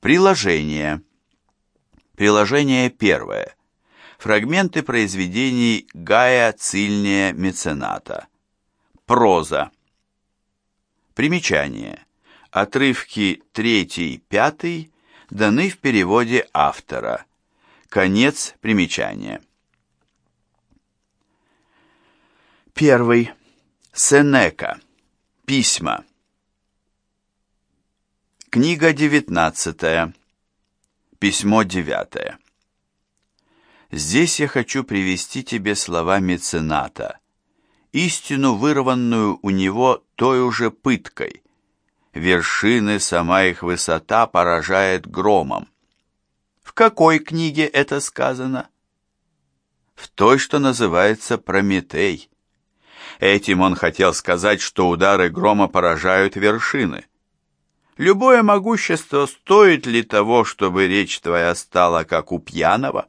Приложение. Приложение первое. Фрагменты произведений Гая Цильния Мецената. Проза. Примечание. Отрывки 3-5 даны в переводе автора. Конец примечания. Первый. Сенека. Письма. Книга 19. Письмо 9. Здесь я хочу привести тебе слова мецената, истину, вырванную у него той уже пыткой. Вершины, сама их высота поражает громом. В какой книге это сказано? В той, что называется «Прометей». Этим он хотел сказать, что удары грома поражают вершины. Любое могущество стоит ли того, чтобы речь твоя стала как у пьяного?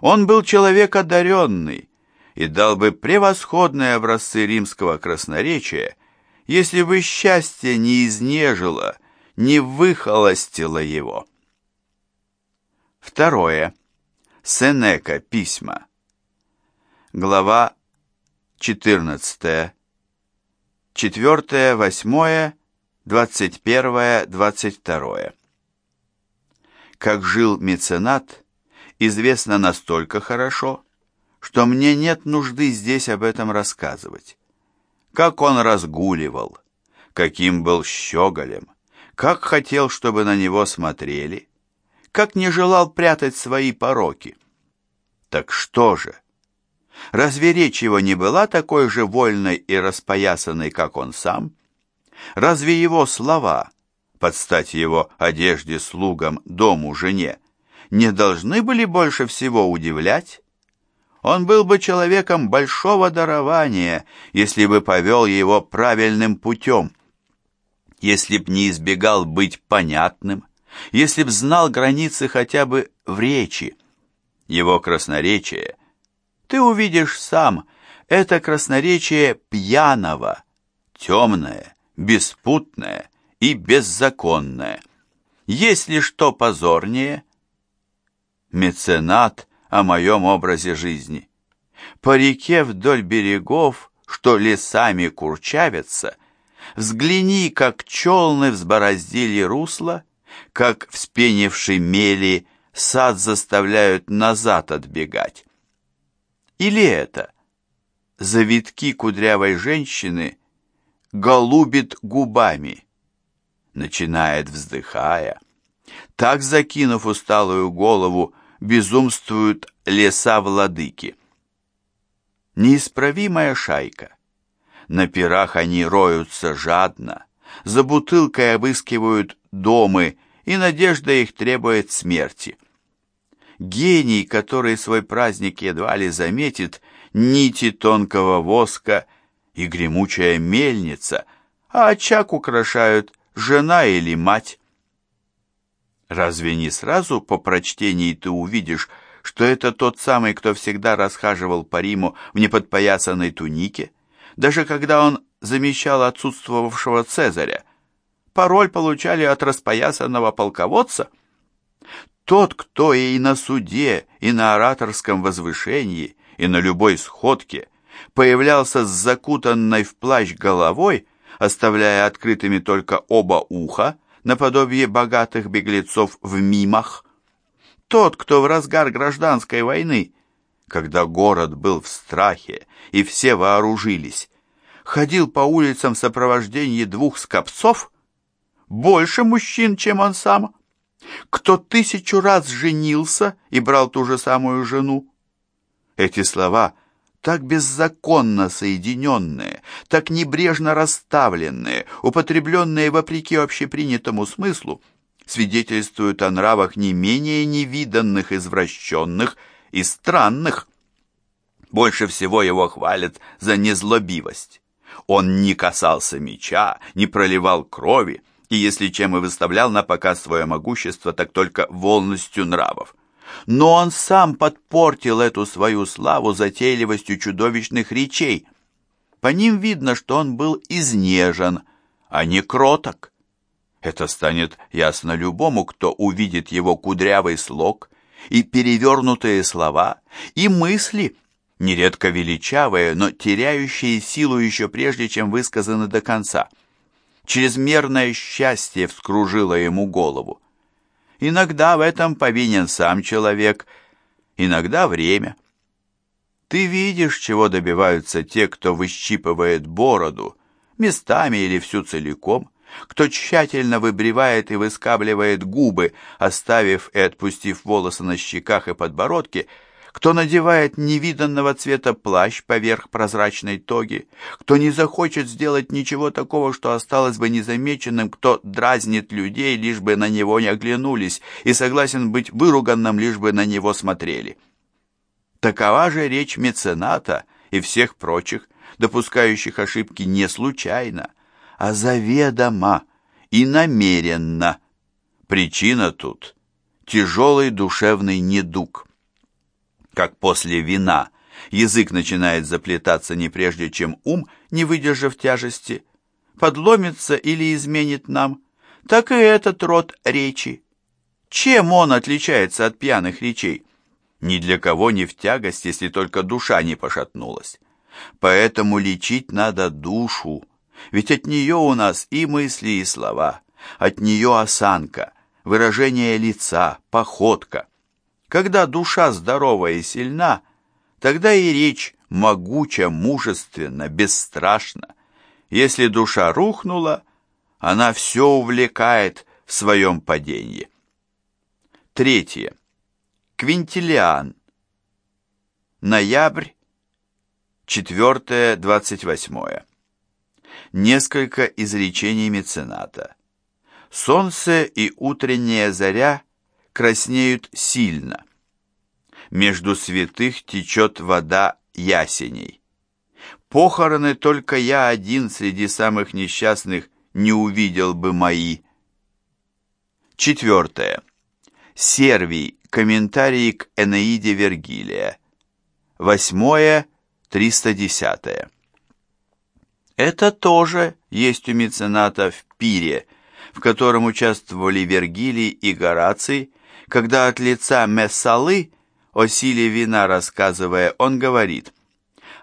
Он был человек одаренный и дал бы превосходные образцы римского красноречия, если бы счастье не изнежило, не выхолостило его. Второе. Сенека. Письма. Глава 14. 4, 8, 21, 22. Как жил меценат, известно настолько хорошо, что мне нет нужды здесь об этом рассказывать. Как он разгуливал, каким был щеголем, как хотел, чтобы на него смотрели, как не желал прятать свои пороки. Так что же? Разве речь его не была такой же вольной и распоясанной, как он сам? Разве его слова, под стать его одежде, слугам, дому, жене, не должны были больше всего удивлять? Он был бы человеком большого дарования, если бы повел его правильным путем, если б не избегал быть понятным, если б знал границы хотя бы в речи. Его красноречие, ты увидишь сам, это красноречие пьяного, темное, беспутное и беззаконное. Есть ли что позорнее? Меценат о моем образе жизни. По реке вдоль берегов, что лесами курчавятся, взгляни, как челны взбороздили русло, как вспенивший мели сад заставляют назад отбегать. Или это завитки кудрявой женщины голубит губами, начинает вздыхая. Так, закинув усталую голову, безумствуют леса владыки. Неисправимая шайка. На пирах они роются жадно, за бутылкой обыскивают домы, и надежда их требует смерти. Гений, который свой праздник едва ли заметит, нити тонкого воска — и гремучая мельница, а очаг украшают жена или мать. Разве не сразу по прочтении ты увидишь, что это тот самый, кто всегда расхаживал по Риму в неподпоясанной тунике, даже когда он замещал отсутствовавшего Цезаря? Пароль получали от распоясанного полководца? Тот, кто и на суде, и на ораторском возвышении, и на любой сходке появлялся с закутанной в плащ головой, оставляя открытыми только оба уха, наподобие богатых беглецов в мимах. Тот, кто в разгар гражданской войны, когда город был в страхе и все вооружились, ходил по улицам в сопровождении двух скопцов, больше мужчин, чем он сам, кто тысячу раз женился и брал ту же самую жену. Эти слова так беззаконно соединенные, так небрежно расставленные, употребленные вопреки общепринятому смыслу, свидетельствуют о нравах не менее невиданных, извращенных и странных. Больше всего его хвалят за незлобивость. Он не касался меча, не проливал крови, и если чем и выставлял на показ свое могущество, так только волностью нравов но он сам подпортил эту свою славу затейливостью чудовищных речей. По ним видно, что он был изнежен, а не кроток. Это станет ясно любому, кто увидит его кудрявый слог и перевернутые слова, и мысли, нередко величавые, но теряющие силу еще прежде, чем высказаны до конца. Чрезмерное счастье вскружило ему голову. Иногда в этом повинен сам человек, иногда время. Ты видишь, чего добиваются те, кто выщипывает бороду, местами или всю целиком, кто тщательно выбривает и выскабливает губы, оставив и отпустив волосы на щеках и подбородке, кто надевает невиданного цвета плащ поверх прозрачной тоги, кто не захочет сделать ничего такого, что осталось бы незамеченным, кто дразнит людей, лишь бы на него не оглянулись, и согласен быть выруганным, лишь бы на него смотрели. Такова же речь мецената и всех прочих, допускающих ошибки не случайно, а заведомо и намеренно. Причина тут – тяжелый душевный недуг. Как после вина язык начинает заплетаться не прежде, чем ум, не выдержав тяжести, подломится или изменит нам, так и этот род речи. Чем он отличается от пьяных речей? Ни для кого не в тягость, если только душа не пошатнулась. Поэтому лечить надо душу, ведь от нее у нас и мысли, и слова, от нее осанка, выражение лица, походка. Когда душа здорова и сильна, тогда и речь могуча, мужественна, бесстрашна. Если душа рухнула, она все увлекает в своем падении. Третье. Квинтилиан. Ноябрь, 4-28 несколько изречений мецената. Солнце и утренняя заря краснеют сильно. Между святых течет вода ясеней. Похороны только я один среди самых несчастных не увидел бы мои. Четвертое. Сервий. Комментарий к Энеиде Вергилия. Восьмое. Триста это тоже есть у мецената в пире, в котором участвовали Вергилий и Гораций, когда от лица Мессалы, о силе вина рассказывая, он говорит,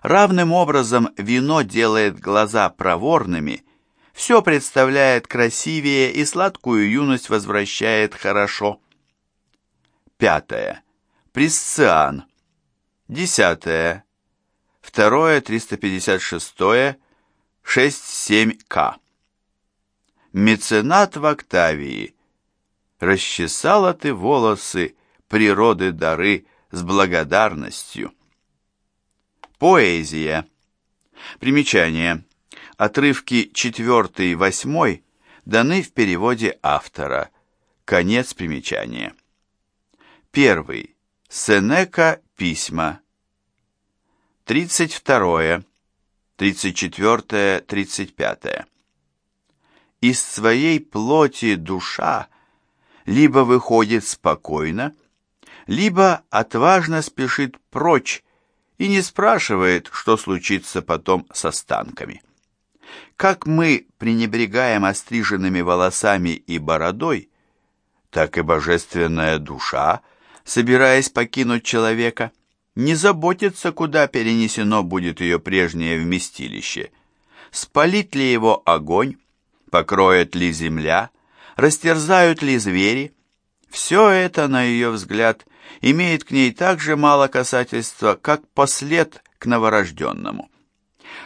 «Равным образом вино делает глаза проворными, все представляет красивее и сладкую юность возвращает хорошо». Пятое. Присциан. Десятое. Второе, 356 6-7К. Меценат в Октавии. Расчесала ты волосы, природы дары с благодарностью. Поэзия. Примечание. Отрывки 4-8 даны в переводе автора. Конец примечания. Первый. Сенека письма. 32. 34-35. Из своей плоти душа либо выходит спокойно, либо отважно спешит прочь и не спрашивает, что случится потом с останками. Как мы пренебрегаем остриженными волосами и бородой, так и божественная душа, собираясь покинуть человека, не заботится, куда перенесено будет ее прежнее вместилище. Спалит ли его огонь, покроет ли земля, растерзают ли звери. Все это, на ее взгляд, имеет к ней так же мало касательства, как послед к новорожденному.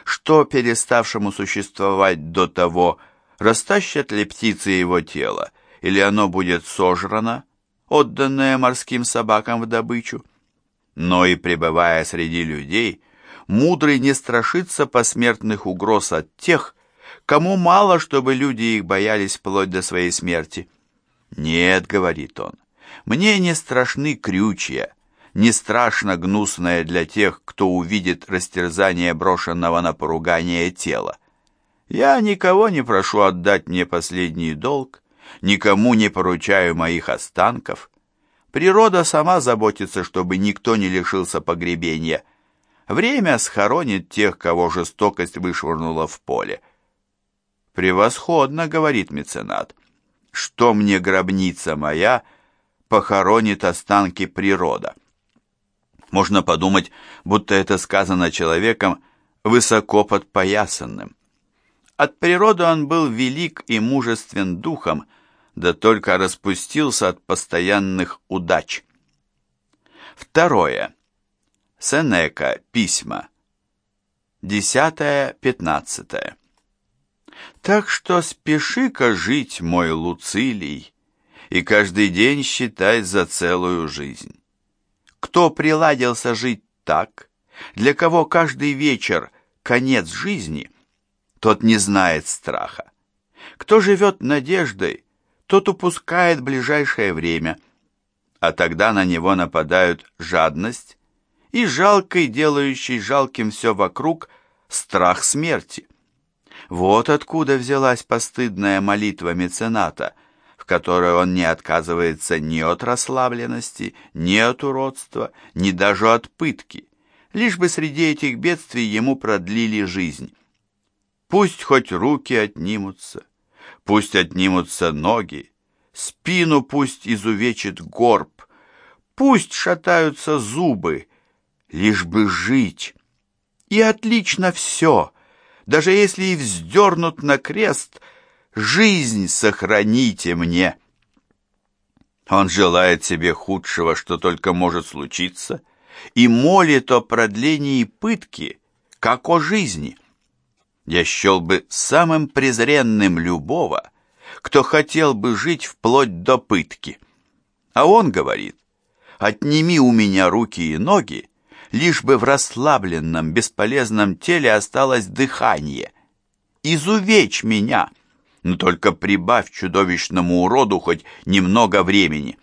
Что переставшему существовать до того, растащат ли птицы его тело, или оно будет сожрано, отданное морским собакам в добычу? Но и пребывая среди людей, мудрый не страшится посмертных угроз от тех, кому мало, чтобы люди их боялись вплоть до своей смерти. «Нет», — говорит он, — «мне не страшны крючья, не страшно гнусное для тех, кто увидит растерзание брошенного на поругание тела. Я никого не прошу отдать мне последний долг, никому не поручаю моих останков, Природа сама заботится, чтобы никто не лишился погребения. Время схоронит тех, кого жестокость вышвырнула в поле. «Превосходно», — говорит меценат. что мне гробница моя, похоронит останки природа. Можно подумать, будто это сказано человеком высоко подпоясанным. От природы он был велик и мужествен духом, да только распустился от постоянных удач. Второе. Сенека. Письма. Десятое-пятнадцатое. Так что спеши-ка жить, мой Луцилий, и каждый день считай за целую жизнь. Кто приладился жить так, для кого каждый вечер конец жизни, тот не знает страха. Кто живет надеждой, тот упускает ближайшее время, а тогда на него нападают жадность и жалкий, делающий жалким все вокруг, страх смерти. Вот откуда взялась постыдная молитва мецената, в которой он не отказывается ни от расслабленности, ни от уродства, ни даже от пытки, лишь бы среди этих бедствий ему продлили жизнь. Пусть хоть руки отнимутся, пусть отнимутся ноги, спину пусть изувечит горб, пусть шатаются зубы, лишь бы жить. И отлично все — даже если и вздернут на крест, жизнь сохраните мне. Он желает себе худшего, что только может случиться, и молит о продлении пытки, как о жизни. Я счел бы самым презренным любого, кто хотел бы жить вплоть до пытки. А он говорит, отними у меня руки и ноги, лишь бы в расслабленном, бесполезном теле осталось дыхание. Изувечь меня, но только прибавь чудовищному уроду хоть немного времени.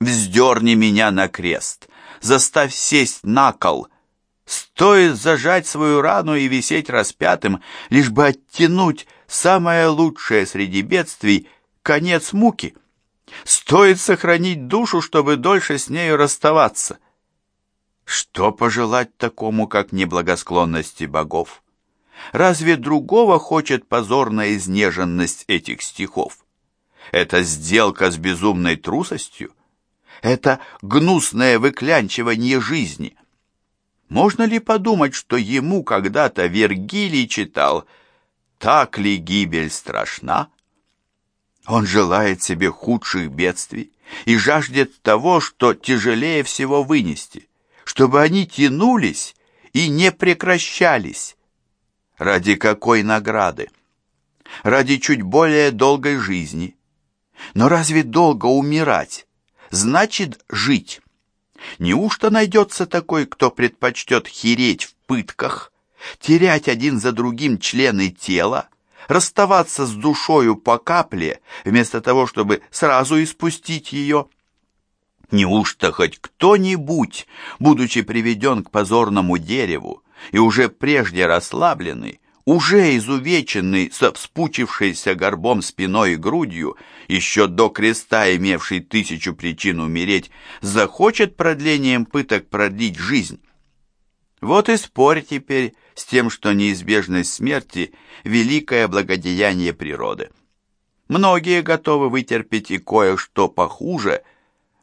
Вздерни меня на крест, заставь сесть на кол. Стоит зажать свою рану и висеть распятым, лишь бы оттянуть самое лучшее среди бедствий — конец муки. Стоит сохранить душу, чтобы дольше с нею расставаться. Что пожелать такому, как неблагосклонности богов? Разве другого хочет позорная изнеженность этих стихов? Это сделка с безумной трусостью? Это гнусное выклянчивание жизни? Можно ли подумать, что ему когда-то Вергилий читал «Так ли гибель страшна?» Он желает себе худших бедствий и жаждет того, что тяжелее всего вынести чтобы они тянулись и не прекращались. Ради какой награды? Ради чуть более долгой жизни. Но разве долго умирать? Значит, жить. Неужто найдется такой, кто предпочтет хереть в пытках, терять один за другим члены тела, расставаться с душою по капле, вместо того, чтобы сразу испустить ее? Неужто хоть кто-нибудь, будучи приведен к позорному дереву и уже прежде расслабленный, уже изувеченный со вспучившейся горбом спиной и грудью, еще до креста имевший тысячу причин умереть, захочет продлением пыток продлить жизнь? Вот и спорь теперь с тем, что неизбежность смерти – великое благодеяние природы. Многие готовы вытерпеть и кое-что похуже –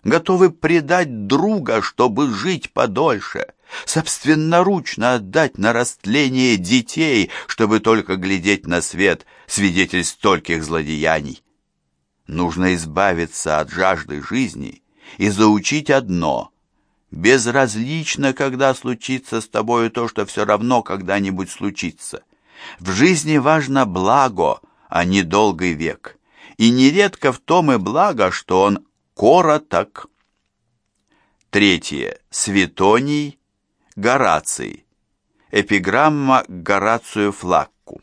готовы предать друга, чтобы жить подольше, собственноручно отдать на растление детей, чтобы только глядеть на свет свидетель стольких злодеяний. Нужно избавиться от жажды жизни и заучить одно — безразлично, когда случится с тобою то, что все равно когда-нибудь случится. В жизни важно благо, а не долгий век. И нередко в том и благо, что он короток. Третье. Светоний, Гораций. Эпиграмма к Горацию Флакку.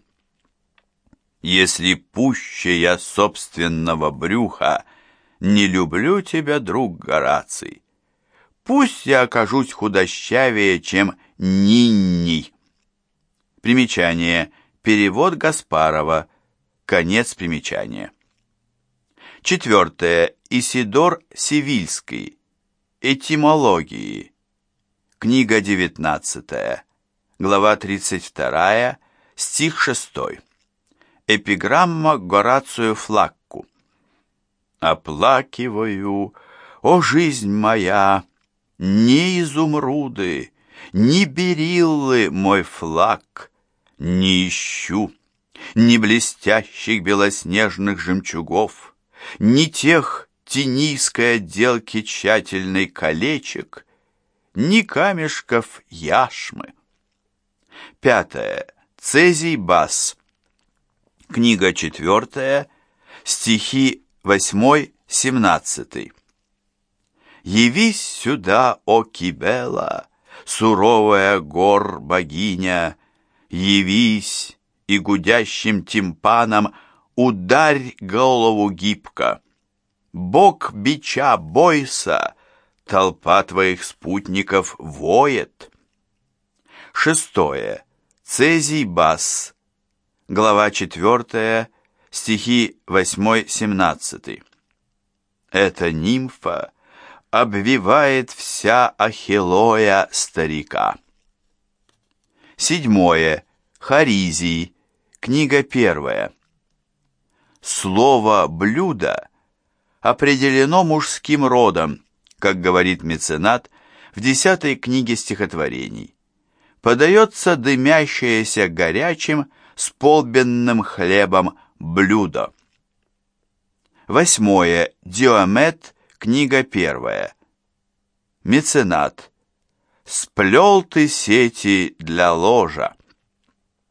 Если пуще я собственного брюха, не люблю тебя, друг Гораций. Пусть я окажусь худощавее, чем Нинни. Примечание. Перевод Гаспарова. Конец примечания. Четвертое. Исидор Сивильский. Этимологии. Книга 19. Глава 32. Стих 6. Эпиграмма Горацию Флакку. Оплакиваю, о жизнь моя, не изумруды, не бериллы мой флаг, не ищу, ни блестящих белоснежных жемчугов, ни тех тенийской отделки тщательный колечек, ни камешков яшмы. Пятое. Цезий Бас. Книга четвертая, стихи восьмой, семнадцатый. Явись сюда, о Кибела, суровая гор богиня, явись и гудящим тимпаном ударь голову гибко. Бог бича бойся, толпа твоих спутников воет. Шестое. Цезий Бас. Глава четвертая, стихи восьмой-семнадцатый. Эта нимфа обвивает вся ахиллоя старика. Седьмое. Харизий. Книга первая. Слово «блюдо» определено мужским родом, как говорит меценат в десятой книге стихотворений. Подается дымящееся горячим с полбенным хлебом блюдо. Восьмое. Диомет Книга первая. Меценат. Сплел ты сети для ложа.